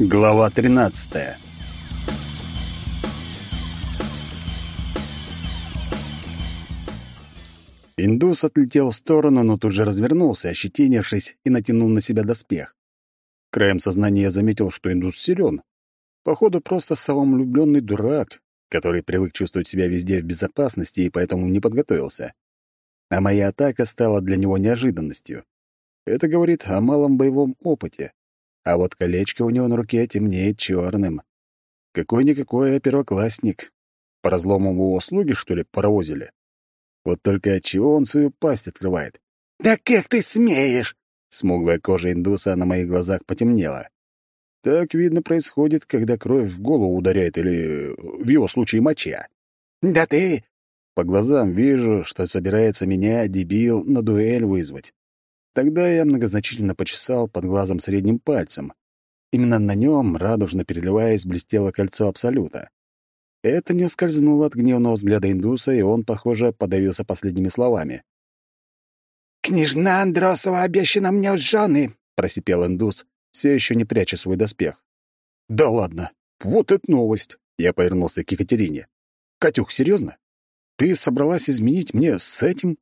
Глава 13. Индус отлетел в сторону, но тут же развернулся, ощетинившись, и натянул на себя доспех. Краем сознания я заметил, что индус силен. Походу, просто самовлюбленный дурак, который привык чувствовать себя везде в безопасности и поэтому не подготовился. А моя атака стала для него неожиданностью. Это говорит о малом боевом опыте. А вот колечко у него на руке темнеет черным. Какой-никакой первоклассник. По разлому его слуги, что ли, паровозили? Вот только от чего он свою пасть открывает? «Да как ты смеешь?» Смуглая кожа индуса на моих глазах потемнела. Так, видно, происходит, когда кровь в голову ударяет или, в его случае, моча. «Да ты...» По глазам вижу, что собирается меня, дебил, на дуэль вызвать. Тогда я многозначительно почесал под глазом средним пальцем. Именно на нем, радужно переливаясь, блестело кольцо Абсолюта. Это не скользнуло от гневного взгляда индуса, и он, похоже, подавился последними словами. «Княжна Андросова обещана мне в жены!» — просипел индус, все еще не пряча свой доспех. «Да ладно! Вот это новость!» — я повернулся к Екатерине. «Катюх, серьезно? Ты собралась изменить мне с этим?»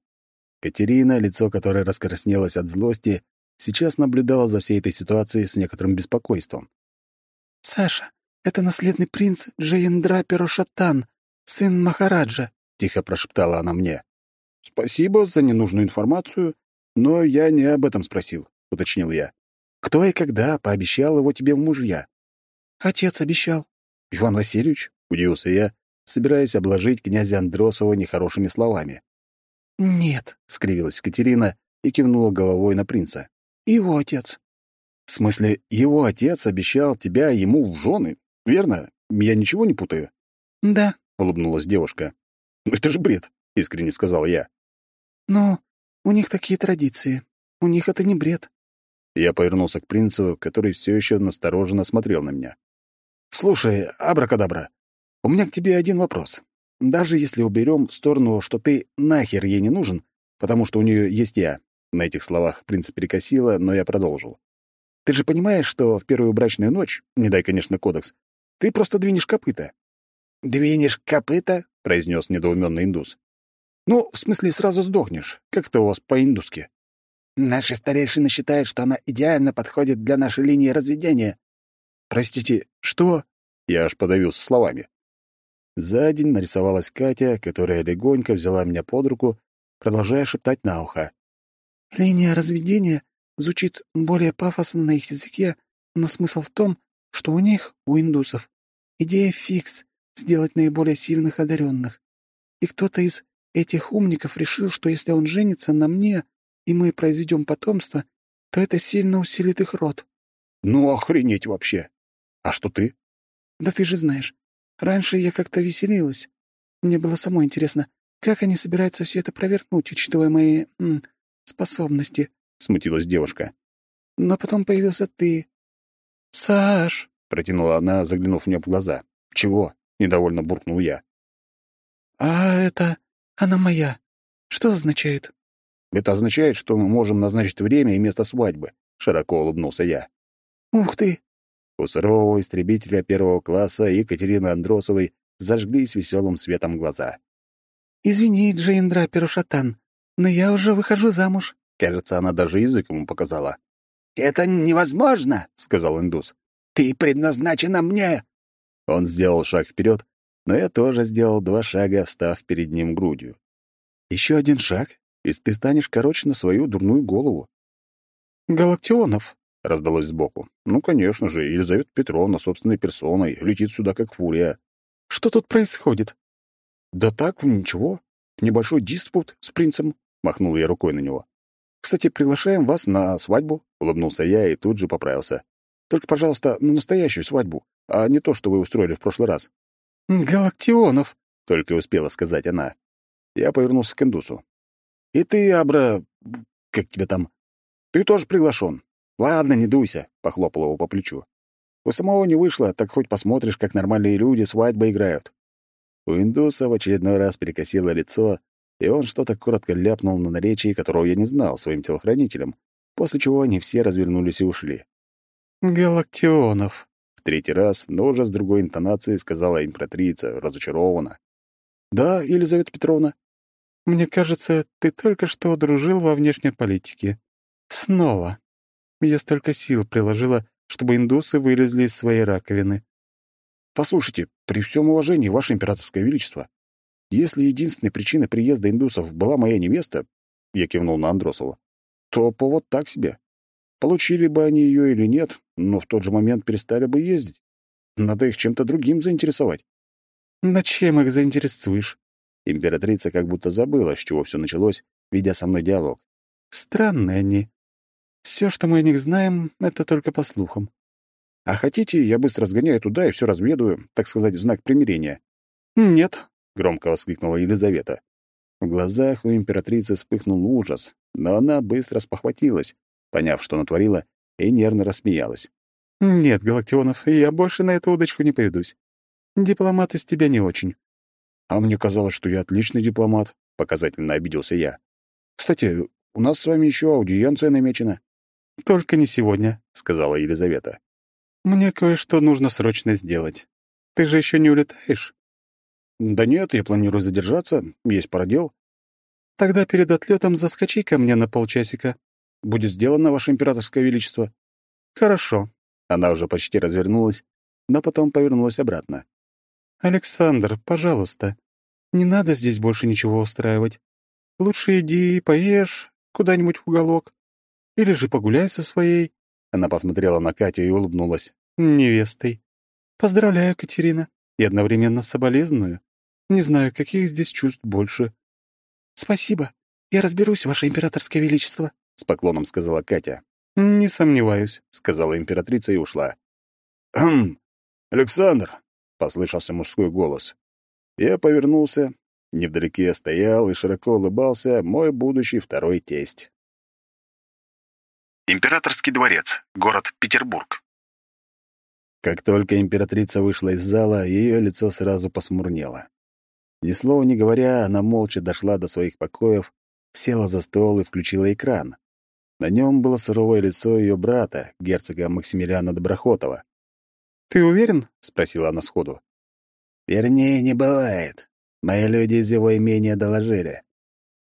Катерина, лицо которой раскраснелось от злости, сейчас наблюдала за всей этой ситуацией с некоторым беспокойством. «Саша, это наследный принц Джаендра Перошатан, сын Махараджа», — тихо прошептала она мне. «Спасибо за ненужную информацию, но я не об этом спросил», — уточнил я. «Кто и когда пообещал его тебе в мужья?» «Отец обещал». «Иван Васильевич?» — удивился я, собираясь обложить князя Андросова нехорошими словами. «Нет», — скривилась Катерина и кивнула головой на принца. «Его отец». «В смысле, его отец обещал тебя ему в жены, верно? Я ничего не путаю?» «Да», — улыбнулась девушка. «Ну это же бред», — искренне сказал я. «Но у них такие традиции. У них это не бред». Я повернулся к принцу, который все еще настороженно смотрел на меня. «Слушай, абракадабра, у меня к тебе один вопрос. Даже если уберем в сторону, что ты нахер ей не нужен, потому что у нее есть я». На этих словах принц перекосило, но я продолжил. «Ты же понимаешь, что в первую брачную ночь, не дай, конечно, кодекс, ты просто двинешь копыта». «Двинешь копыта?» — произнес недоуменный индус. «Ну, в смысле, сразу сдохнешь. Как это у вас по-индуски?» «Наши старейшины считают, что она идеально подходит для нашей линии разведения». «Простите, что?» Я аж подавился словами. За день нарисовалась Катя, которая легонько взяла меня под руку, продолжая шептать на ухо. «Линия разведения звучит более пафосно на их языке, но смысл в том, что у них, у индусов, идея фикс — сделать наиболее сильных одаренных. И кто-то из этих умников решил, что если он женится на мне, и мы произведем потомство, то это сильно усилит их род». «Ну, охренеть вообще! А что ты?» «Да ты же знаешь, Раньше я как-то веселилась. Мне было самой интересно, как они собираются все это провернуть, учитывая мои м, способности», — смутилась девушка. «Но потом появился ты». «Саш!» — протянула она, заглянув мне в глаза. «Чего?» — недовольно буркнул я. «А это... она моя. Что означает?» «Это означает, что мы можем назначить время и место свадьбы», — широко улыбнулся я. «Ух ты! У сурового истребителя первого класса Екатерины Андросовой зажглись веселым светом глаза. «Извини, Джейндра Перушатан, но я уже выхожу замуж». Кажется, она даже язык ему показала. «Это невозможно», — сказал индус. «Ты предназначена мне». Он сделал шаг вперед, но я тоже сделал два шага, встав перед ним грудью. Еще один шаг, и ты станешь короче на свою дурную голову. «Галактионов», раздалось сбоку. Ну, конечно же, Елизавета Петровна собственной персоной летит сюда как фурия. Что тут происходит? Да так, ничего. Небольшой диспут с принцем, махнул я рукой на него. Кстати, приглашаем вас на свадьбу, улыбнулся я и тут же поправился. Только, пожалуйста, на настоящую свадьбу, а не то, что вы устроили в прошлый раз. Галактионов, только успела сказать она. Я повернулся к Индусу. И ты, Абра, как тебя там? Ты тоже приглашен. «Ладно, не дуйся», — похлопал его по плечу. «У самого не вышло, так хоть посмотришь, как нормальные люди свадьбы играют». У индуса в очередной раз перекосило лицо, и он что-то коротко ляпнул на наречии, которого я не знал, своим телохранителям, после чего они все развернулись и ушли. «Галактионов», третий раз, но уже с другой интонацией сказала императрица, разочарованно. «Да, Елизавета Петровна?» «Мне кажется, ты только что дружил во внешней политике. Снова. Я столько сил приложила, чтобы индусы вылезли из своей раковины». «Послушайте, при всем уважении, Ваше Императорское Величество, если единственной причиной приезда индусов была моя невеста, я кивнул на Андросову, то повод так себе. Получили бы они ее или нет, но в тот же момент перестали бы ездить. Надо их чем-то другим заинтересовать. На чем их заинтересуешь? Императрица как будто забыла, с чего все началось, ведя со мной диалог. Странные они. Все, что мы о них знаем, это только по слухам. А хотите, я быстро сгоняю туда и все разведаю, так сказать, в знак примирения? Нет, громко воскликнула Елизавета. В глазах у императрицы вспыхнул ужас, но она быстро спохватилась, поняв, что натворила, и нервно рассмеялась. «Нет, Галактионов, я больше на эту удочку не поведусь. Дипломат из тебя не очень». «А мне казалось, что я отличный дипломат», — показательно обиделся я. «Кстати, у нас с вами еще аудиенция намечена». «Только не сегодня», — сказала Елизавета. «Мне кое-что нужно срочно сделать. Ты же еще не улетаешь?» «Да нет, я планирую задержаться, есть пара дел». «Тогда перед отлетом заскочи ко мне на полчасика». «Будет сделано, Ваше Императорское Величество». «Хорошо». Она уже почти развернулась, но потом повернулась обратно. «Александр, пожалуйста, не надо здесь больше ничего устраивать. Лучше иди и поешь куда-нибудь в уголок. Или же погуляй со своей...» Она посмотрела на Катю и улыбнулась. «Невестой. Поздравляю, Катерина, и одновременно соболезную. Не знаю, каких здесь чувств больше. «Спасибо. Я разберусь, Ваше Императорское Величество», — с поклоном сказала Катя. «Не сомневаюсь», — сказала императрица и ушла. «Хм, Александр!» — послышался мужской голос. Я повернулся. Невдалеке стоял и широко улыбался мой будущий второй тесть. Императорский дворец, город Петербург. Как только императрица вышла из зала, ее лицо сразу посмурнело. Ни слова не говоря, она молча дошла до своих покоев, села за стол и включила экран. На нем было суровое лицо ее брата, герцога Максимилиана Доброхотова. «Ты уверен?» — спросила она сходу. «Вернее, не бывает. Мои люди из его имения доложили».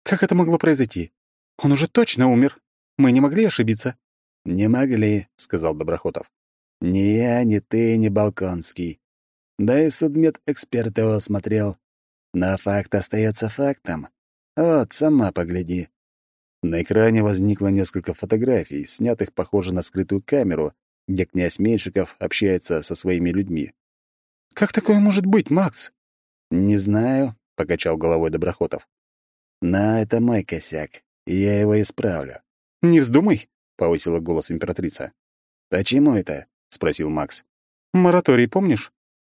«Как это могло произойти? Он уже точно умер. Мы не могли ошибиться». «Не могли», — сказал Доброхотов. «Ни я, ни ты, ни Балконский. Да и судмедэксперт его осмотрел. Но факт остается фактом. Вот, сама погляди». На экране возникло несколько фотографий, снятых, похоже, на скрытую камеру, где князь Меньшиков общается со своими людьми. «Как такое может быть, Макс?» «Не знаю», — покачал головой Доброхотов. «Но это мой косяк, и я его исправлю». «Не вздумай», — повысила голос императрица. «Почему это?» — спросил Макс. «Мораторий помнишь?»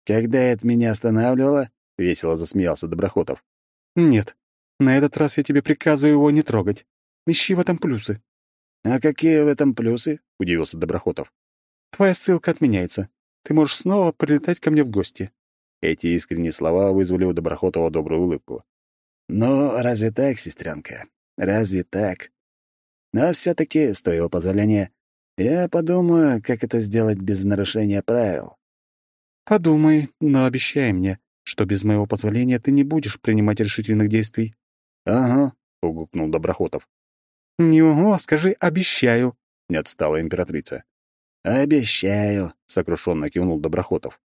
«Когда это меня останавливало?» — весело засмеялся Доброхотов. «Нет, на этот раз я тебе приказываю его не трогать. Ищи в этом плюсы». «А какие в этом плюсы?» — удивился Доброхотов. «Твоя ссылка отменяется. Ты можешь снова прилетать ко мне в гости». Эти искренние слова вызвали у Доброхотова добрую улыбку. «Ну, разве так, сестренка? Разве так? Но все таки с твоего позволения, я подумаю, как это сделать без нарушения правил». «Подумай, но обещай мне, что без моего позволения ты не будешь принимать решительных действий». «Ага», — угукнул Доброхотов. «Не угу, а скажи «обещаю», — не отстала императрица. «Обещаю», — сокрушенно кивнул Доброхотов.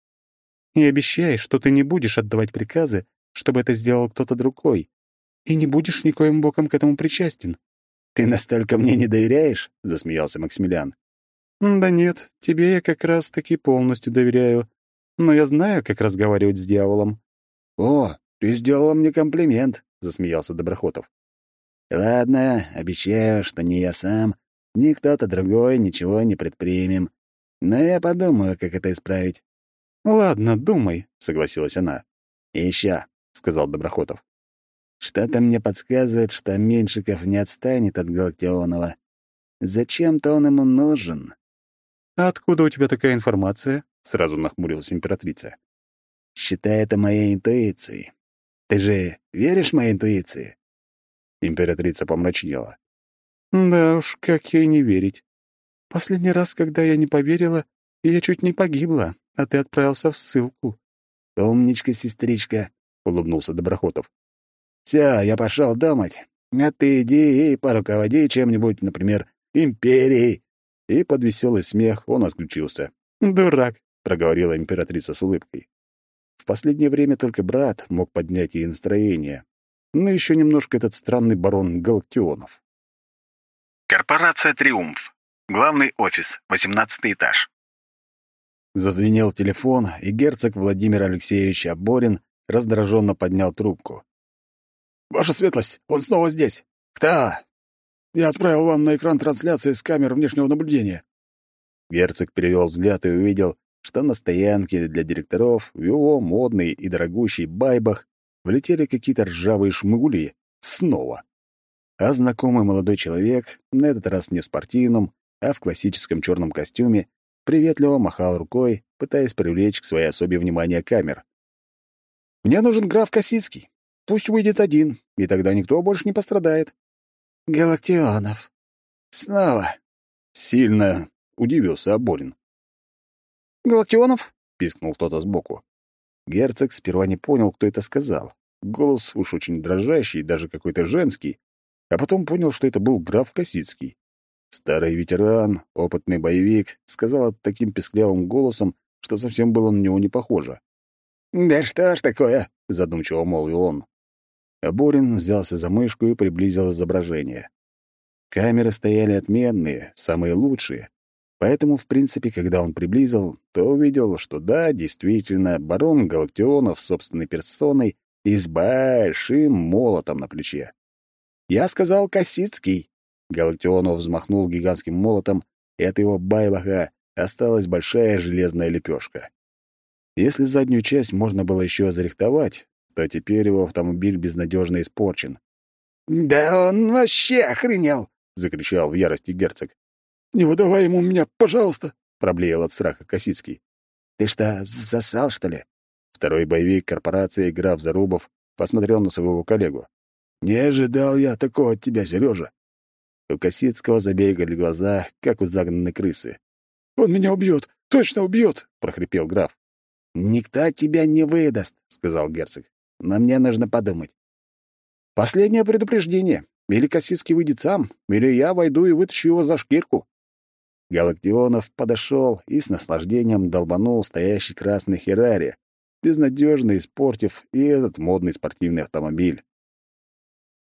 «И обещай, что ты не будешь отдавать приказы, чтобы это сделал кто-то другой, и не будешь никоим боком к этому причастен». «Ты настолько мне не доверяешь?» — засмеялся Максимилиан. «Да нет, тебе я как раз-таки полностью доверяю но я знаю, как разговаривать с дьяволом». «О, ты сделала мне комплимент», — засмеялся Доброхотов. «Ладно, обещаю, что ни я сам, ни кто-то другой ничего не предпримем. Но я подумаю, как это исправить». «Ладно, думай», — согласилась она. «И ещё», — сказал Доброхотов. «Что-то мне подсказывает, что Меньшиков не отстанет от Галактионова. Зачем-то он ему нужен». «А откуда у тебя такая информация?» Сразу нахмурилась императрица. «Считай это моей интуицией. Ты же веришь моей интуиции?» Императрица помрачнела. «Да уж, как ей не верить. Последний раз, когда я не поверила, я чуть не погибла, а ты отправился в ссылку». «Умничка, сестричка», — улыбнулся Доброхотов. «Все, я пошел думать. А ты иди и поруководи чем-нибудь, например, империей». И под веселый смех он отключился. «Дурак», — проговорила императрица с улыбкой. В последнее время только брат мог поднять ей настроение. Ну, еще немножко этот странный барон Галактионов. Корпорация «Триумф». Главный офис, 18 этаж. Зазвенел телефон, и герцог Владимир Алексеевич Аборин раздраженно поднял трубку. «Ваша светлость, он снова здесь!» «Кто?» «Я отправил вам на экран трансляции с камер внешнего наблюдения». Герцог перевел взгляд и увидел, что на стоянке для директоров в его модный и дорогущий байбах влетели какие-то ржавые шмыгули. Снова. А знакомый молодой человек, на этот раз не в спортивном, а в классическом черном костюме, приветливо махал рукой, пытаясь привлечь к своей особе внимание камер. «Мне нужен граф Косицкий. Пусть выйдет один, и тогда никто больше не пострадает». «Галактионов». «Снова». Сильно удивился Аборин. «Галактионов?» — пискнул кто-то сбоку. Герцог сперва не понял, кто это сказал. Голос уж очень дрожащий, даже какой-то женский. А потом понял, что это был граф Косицкий. Старый ветеран, опытный боевик, сказал таким песклявым голосом, что совсем было на него не похоже. «Да что ж такое?» — задумчиво молвил он. Аборин взялся за мышку и приблизил изображение. Камеры стояли отменные, самые лучшие. Поэтому, в принципе, когда он приблизил, то увидел, что да, действительно, барон Галактионов собственной персоной и с большим молотом на плече. «Я сказал Косицкий!» Галактионов взмахнул гигантским молотом, и от его байбаха осталась большая железная лепешка. Если заднюю часть можно было еще зарихтовать, то теперь его автомобиль безнадежно испорчен. «Да он вообще охренел!» — закричал в ярости герцог. «Не выдавай ему меня, пожалуйста!» — проблеял от страха Косицкий. «Ты что, засал, что ли?» Второй боевик корпорации граф Зарубов посмотрел на своего коллегу. «Не ожидал я такого от тебя, Сережа. У Косицкого забегали глаза, как у загнанной крысы. «Он меня убьет! Точно убьет!» — прохрипел граф. «Никто тебя не выдаст», — сказал герцог. «Но мне нужно подумать». «Последнее предупреждение. Или Косицкий выйдет сам, или я войду и вытащу его за шкирку». Галактионов подошел и с наслаждением долбанул стоящий красный Херари, безнадежно испортив и этот модный спортивный автомобиль.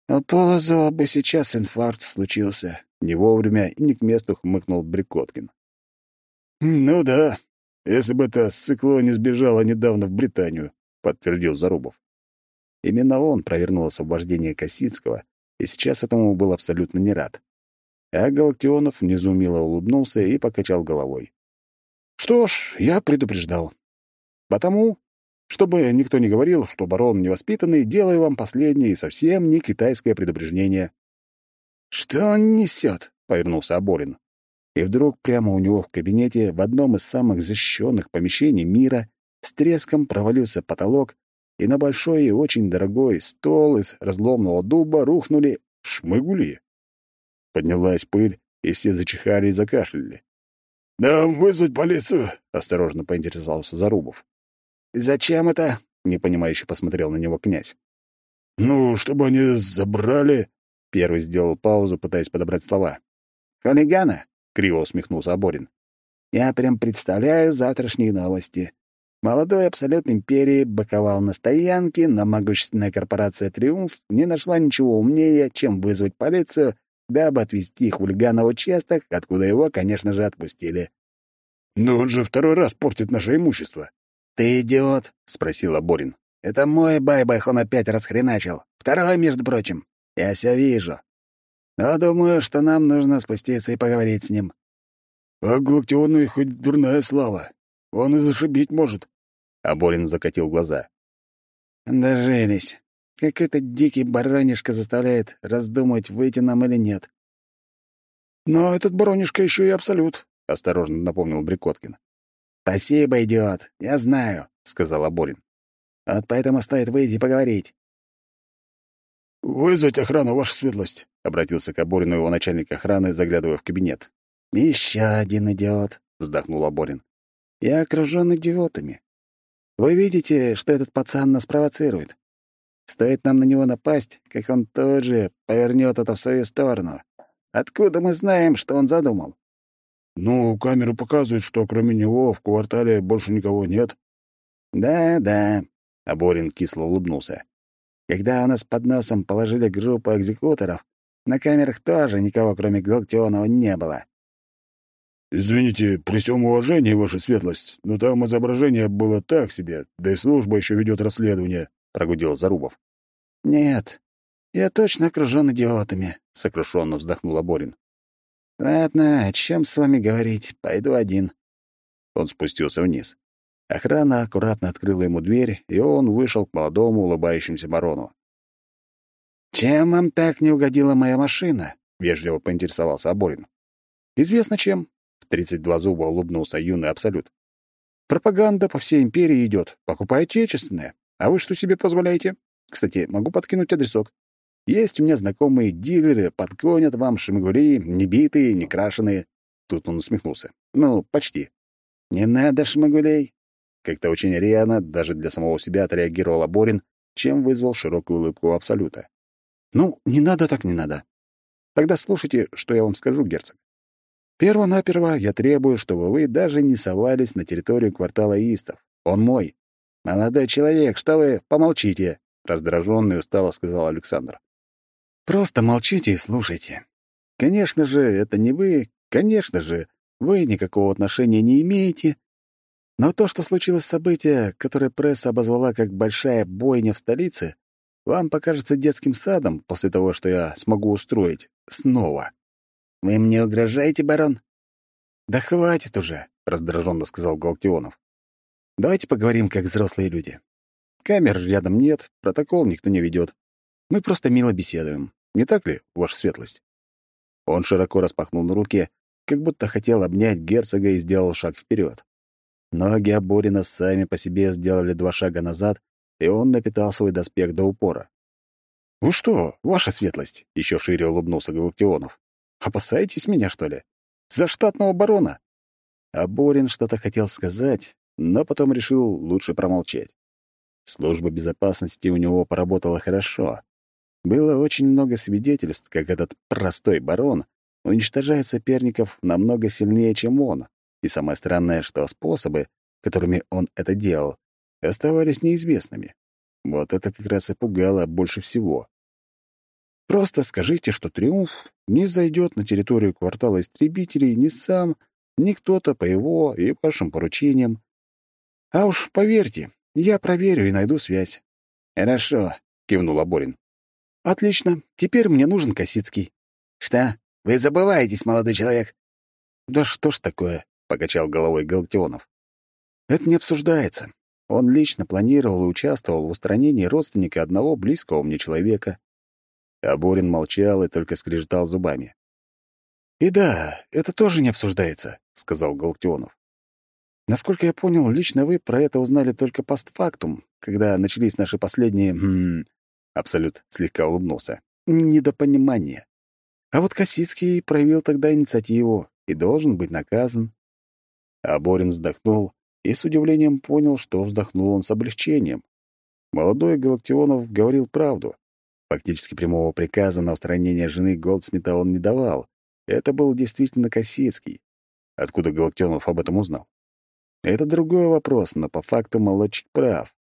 «У Полозова бы сейчас инфаркт случился», — не вовремя и не к месту хмыкнул Брикоткин. «Ну да, если бы это цикло не сбежало недавно в Британию», — подтвердил Зарубов. Именно он провернул освобождение Косицкого, и сейчас этому был абсолютно не рад. А Галактионов внизу мило улыбнулся и покачал головой. «Что ж, я предупреждал. Потому, чтобы никто не говорил, что барон невоспитанный, делаю вам последнее и совсем не китайское предупреждение». «Что он несет?» — повернулся Аборин. И вдруг прямо у него в кабинете, в одном из самых защищенных помещений мира, с треском провалился потолок, и на большой и очень дорогой стол из разломного дуба рухнули шмыгули. Поднялась пыль, и все зачихали и закашляли. «Да вызвать полицию?» — осторожно поинтересовался Зарубов. «Зачем это?» — непонимающе посмотрел на него князь. «Ну, чтобы они забрали...» Первый сделал паузу, пытаясь подобрать слова. «Хулигана?» — криво усмехнулся Аборин. «Я прям представляю завтрашние новости. Молодой абсолют империи баковал на стоянке, но могущественная корпорация «Триумф» не нашла ничего умнее, чем вызвать полицию, дабы отвезти хулигана в участок, откуда его, конечно же, отпустили. «Но он же второй раз портит наше имущество». «Ты идиот?» — спросил Аборин. «Это мой байбах он опять расхреначил. Второй, между прочим. Я все вижу. Но думаю, что нам нужно спуститься и поговорить с ним». «А Галактионове хоть дурная слава. Он и зашибить может». Аборин закатил глаза. «Дожились. Какой-то дикий баранишка заставляет раздумывать, выйти нам или нет». «Но этот баронишка еще и абсолют», — осторожно напомнил Брикоткин. «Спасибо, идиот. Я знаю», — сказал Аборин. «Вот поэтому стоит выйти и поговорить». «Вызвать охрану, ваша светлость», — обратился к Аборину его начальник охраны, заглядывая в кабинет. «Еще один идиот», — вздохнул Аборин. Я окружён идиотами. Вы видите, что этот пацан нас провоцирует. Стоит нам на него напасть, как он тут же повернёт это в свою сторону. Откуда мы знаем, что он задумал? Ну, камеры показывают, что кроме него в квартале больше никого нет. Да-да, а Борин кисло улыбнулся. Когда у нас под носом положили группу экзекуторов, на камерах тоже никого, кроме Галактионова, не было. «Извините, при всем уважении, ваша светлость, но там изображение было так себе, да и служба еще ведет расследование», — прогудел Зарубов. «Нет, я точно окружен идиотами», — сокрушенно вздохнул Борин. «Ладно, о чем с вами говорить? Пойду один». Он спустился вниз. Охрана аккуратно открыла ему дверь, и он вышел к молодому улыбающемуся барону. «Чем вам так не угодила моя машина?» — вежливо поинтересовался Аборин. «Известно чем», — в тридцать два зуба улыбнулся юный Абсолют. «Пропаганда по всей империи идет. Покупайте отечественное. А вы что себе позволяете? Кстати, могу подкинуть адресок. Есть у меня знакомые дилеры, подгонят вам шмыгули, не битые, не крашеные». Тут он усмехнулся. «Ну, почти». «Не надо шмыгулей». Как-то очень рьяно, даже для самого себя отреагировал Аборин, чем вызвал широкую улыбку Абсолюта. Ну, не надо так не надо. Тогда слушайте, что я вам скажу, герцог. Перво-наперво я требую, чтобы вы даже не совались на территорию квартала Истов. Он мой. Молодой человек, что вы помолчите, раздражённый устало сказал Александр. Просто молчите и слушайте. Конечно же, это не вы, конечно же, вы никакого отношения не имеете. Но то, что случилось событие, которое пресса обозвала как большая бойня в столице, вам покажется детским садом после того, что я смогу устроить снова. Вы мне угрожаете, барон? Да хватит уже, раздраженно сказал Галтионов. Давайте поговорим как взрослые люди. Камер рядом нет, протокол никто не ведет. Мы просто мило беседуем. Не так ли, ваша светлость? Он широко распахнул руки, как будто хотел обнять герцога и сделал шаг вперед. Ноги Аборина сами по себе сделали два шага назад, и он напитал свой доспех до упора. «Вы что, ваша светлость?» — еще шире улыбнулся Галактионов. «Опасаетесь меня, что ли? За штатного барона?» А Борин что-то хотел сказать, но потом решил лучше промолчать. Служба безопасности у него поработала хорошо. Было очень много свидетельств, как этот простой барон уничтожает соперников намного сильнее, чем он. И самое странное, что способы, которыми он это делал, оставались неизвестными. Вот это как раз и пугало больше всего. Просто скажите, что «Триумф» не зайдет на территорию квартала истребителей ни сам, ни кто-то по его и вашим поручениям. А уж поверьте, я проверю и найду связь. «Хорошо», — кивнул Аборин. «Отлично. Теперь мне нужен Косицкий». «Что? Вы забываетесь, молодой человек?» «Да что ж такое?» — покачал головой Галактионов. «Это не обсуждается. Он лично планировал и участвовал в устранении родственника одного близкого мне человека. А Борин молчал и только скрежетал зубами. «И да, это тоже не обсуждается», — сказал Галактионов. «Насколько я понял, лично вы про это узнали только постфактум, когда начались наши последние...» хм, Абсолют слегка улыбнулся. «Недопонимание. А вот Косицкий проявил тогда инициативу и должен быть наказан». А Борин вздохнул и с удивлением понял, что вздохнул он с облегчением. Молодой Галактионов говорил правду. Фактически прямого приказа на устранение жены Голдсмита он не давал. Это был действительно Косицкий. Откуда Галактионов об этом узнал? Это другой вопрос, но по факту молодчик прав.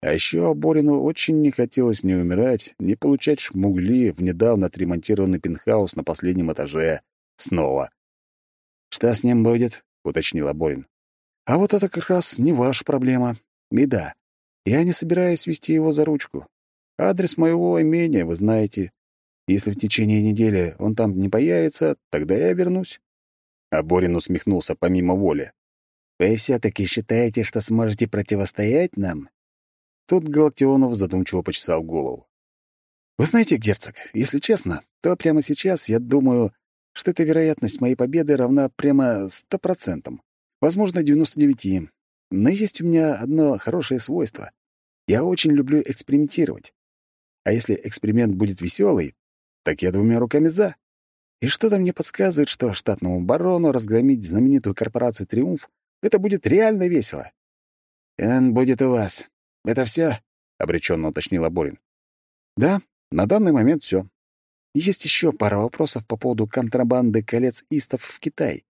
А еще Борину очень не хотелось ни умирать, ни получать шмугли в недавно отремонтированный пентхаус на последнем этаже. Снова. «Что с ним будет?» — уточнил Борин. А вот это как раз не ваша проблема. И я не собираюсь вести его за ручку. Адрес моего имения вы знаете. Если в течение недели он там не появится, тогда я вернусь». А Борин усмехнулся помимо воли. «Вы все-таки считаете, что сможете противостоять нам?» Тут Галактионов задумчиво почесал голову. «Вы знаете, герцог, если честно, то прямо сейчас я думаю, что эта вероятность моей победы равна прямо ста процентам возможно, 99. Но есть у меня одно хорошее свойство. Я очень люблю экспериментировать. А если эксперимент будет веселый, так я двумя руками за. И что-то мне подсказывает, что штатному барону разгромить знаменитую корпорацию «Триумф» Это будет реально весело. «Он будет у вас. Это все? обреченно уточнил Аборин. «Да, на данный момент все. Есть еще пара вопросов по поводу контрабанды колец истов в Китай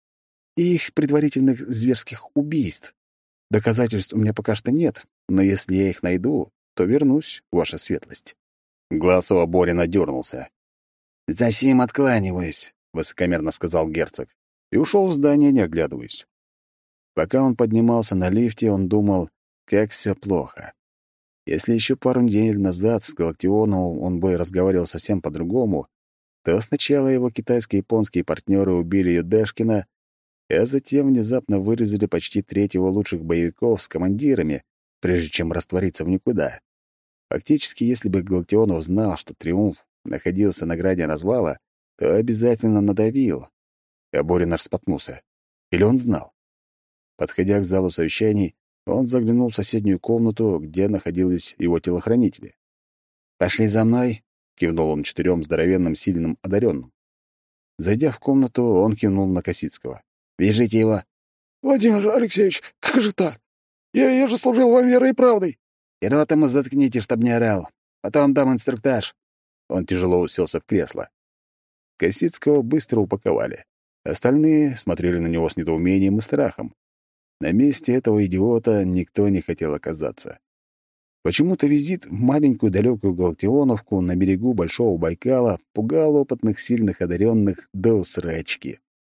и их предварительных зверских убийств. Доказательств у меня пока что нет, но если я их найду, то вернусь, ваша светлость». Глаз у Аборина дернулся. «За сим откланиваюсь», — высокомерно сказал герцог, и ушел в здание, не оглядываясь. Пока он поднимался на лифте, он думал, как все плохо. Если еще пару недель назад с Галактионовым он бы разговаривал совсем по-другому, то сначала его китайско-японские партнеры убили Юдешкина, а затем внезапно вырезали почти треть его лучших боевиков с командирами, прежде чем раствориться в никуда. Фактически, если бы Галактионов знал, что Триумф находился на грани развала, то обязательно надавил. А Борин споткнулся. Или он знал? Подходя к залу совещаний, он заглянул в соседнюю комнату, где находились его телохранители. «Пошли за мной», — кивнул он четырем здоровенным, сильным, одаренным. Зайдя в комнату, он кивнул на Косицкого. «Вяжите его». «Владимир Алексеевич, как же так? Я, я же служил вам верой и правдой». «И рот ему заткните, чтоб не орал. Потом дам инструктаж». Он тяжело уселся в кресло. Косицкого быстро упаковали. Остальные смотрели на него с недоумением и страхом. На месте этого идиота никто не хотел оказаться. Почему-то визит в маленькую далекую Галактионовку на берегу Большого Байкала пугал опытных, сильных, одаренных до усрачки.